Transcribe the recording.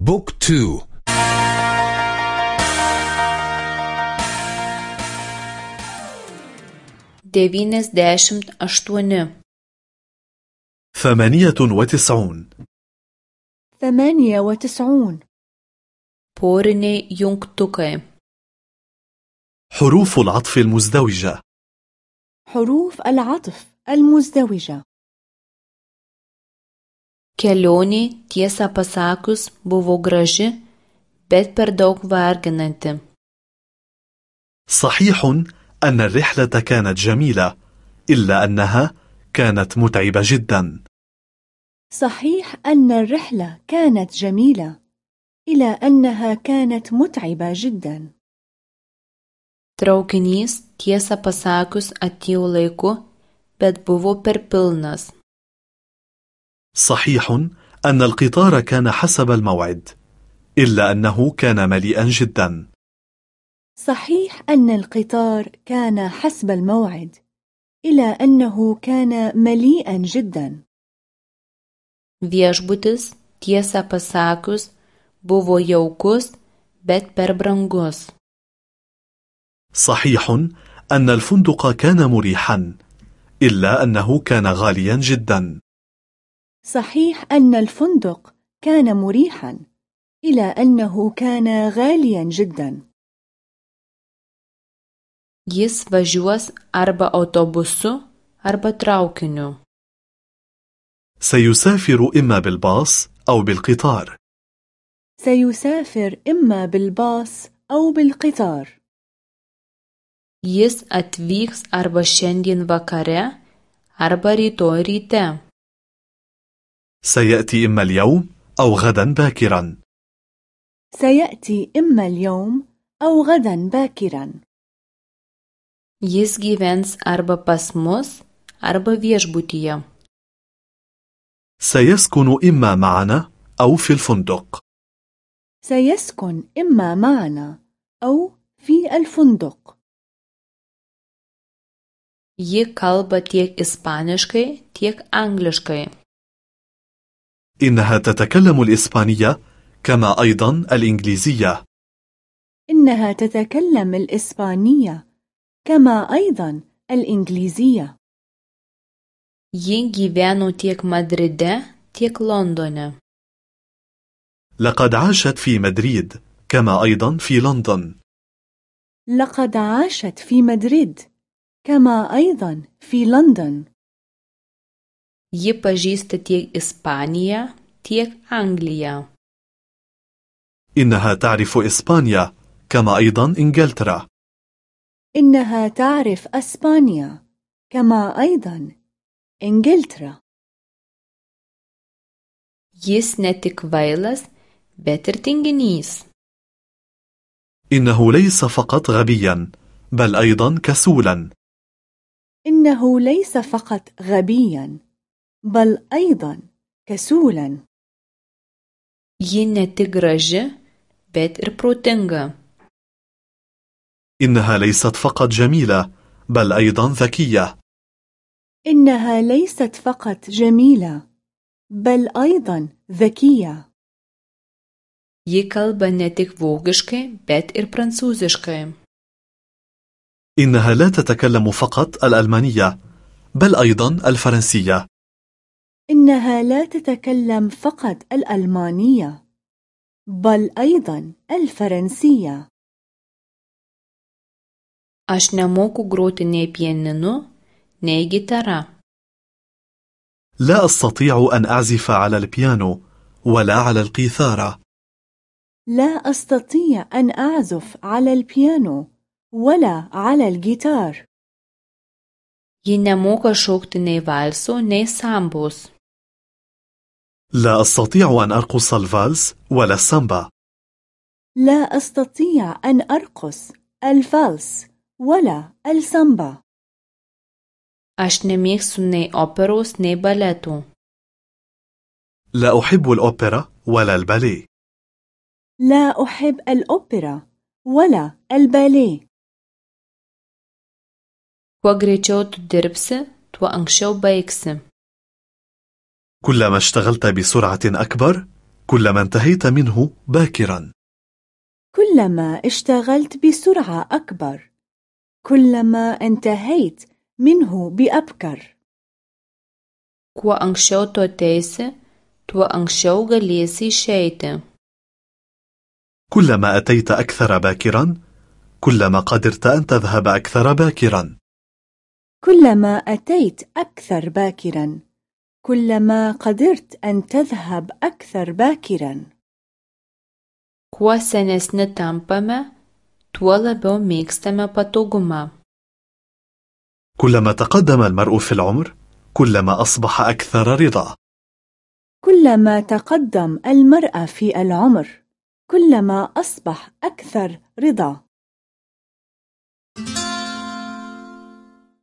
Book two. Devyniasdešimt aštuoni ثمانية وتسعون. ثمانية وتسعون. Poriniai jungtukai حروف العطف المزدوجة. حروف العطف المزدوجة. Kelionė, tiesą pasakius, buvo graži, bet per daug varginanti. صحيح أن الرحلة كانت جميلة إلا أنها كانت متعبة جدا. صحيح أن الرحلة كانت جميلة إلا أنها كانت متعبة جدا. تروكنيس تيسا pasakius atėjo laiku bet buvo per صحيح أن القطار كان حسب الموعد إلا أنه كان مليئا جدا. صحيح أن القطار كان حسب الموعد إلى أنه كان مليئا جدا. Viešbutis, tiesą pasakius, buvo jaukus, bet per brangus. صحيح أن الفندق كان مريحا إلا أنه كان غاليا جدا. صحيح أن الفندق كان مريحا إلى أنه كان غاليا جدا Jis važiuos arba autobusu, arba traukiniu. سيسافر إما بالباص أو بالقطار سيسافر إما بالباص أو بالقطار Jis atvyks arba šiandien vakare, arba rytoj ryte. سيأتي إما اليوم أو غدا باكرا سيأتي إما اليوم أو غدا باكرا Jis gyvens arba pas mus, arba viešbutyje. سيسكن إما معنا أو في الفندق سيسكن إما معنا أو في الفندق Ji kalba tiek ispaniškai, tiek angliškai. إنها تتكلم الإسبانية كما أيضا الإنجليزية. إنها تتكلم الإسبانية كما أيضا الإنجليزية. Ji gyveno tiek Madride, tiek Londone. لقد عاشت في مدريد كما أيضا في لندن. لقد عاشت في مدريد كما أيضا في لندن. Ji pažįsta tiek Ispaniją, tiek Angliją. إنها تعرف إسبانيا كما أيضا إنجلترا إنها تعرف أسبانيا كما أيضا إنجلترا Jis ne tik vailas, bet ir tinginys. إنه ليس فقط غبيا بل أيضا كسولا إنه ليس فقط غبيا بل أيضا كسولا Ji ne tik graži, bet ir protinga. إنها ليست فقط جميلة بل أيضا ذكية إنها ليست فقط جميلة بل أيضا ذكية Ji kalba ne tik vokiškai, bet ir prancūziškai. إنها لا تتكلم فقط الألمانية بل أيضا الفرنسية إنها لا تتكلم فقط الألمانية بل أيضا الفرنسية Aš nemoku groti nei pianinu, nei gitara. لا أستطيع أن أعزف على البيانو ولا على القيثارة لا أستطيع أن أعزف على البيانو ولا على الجيتار Ji nemoka šokti nei valso, nei sambos. لا أستطيع أن أرقص الفالس ولا السامبا لا أستطيع أن أرقص الفالس ولا السامبا Aš nemėgstu nei operos, nei baletų. لا أحب الأوبرا ولا الباليه لا أحب الأوبرا ولا الباليه Kuo greičiau tu dirbsi, tuo anksčiau baigsi. كلما اشتغلت بسرعة أكبر كلما انتهيت منه باكرا. كلما اشتغلت بسرعة أكبر كلما انتهيت منه بأبكر. Kuo anksčiau tu ateisi, tuo anksčiau galėsi išeiti. كلما أتيت أكثر باكرا كلما قدرت أن تذهب أكثر باكرا. كلما أتيت أكثر باكرا. كلما قدرت أن تذهب أكثر باكرا. Kuo senesni tampame, tuo labiau mėgstame patogumą. كلما تقدم المرء في العمر كلما أصبح أكثر رضا. كلما تقدم المرأة في العمر كلما أصبح أكثر رضا.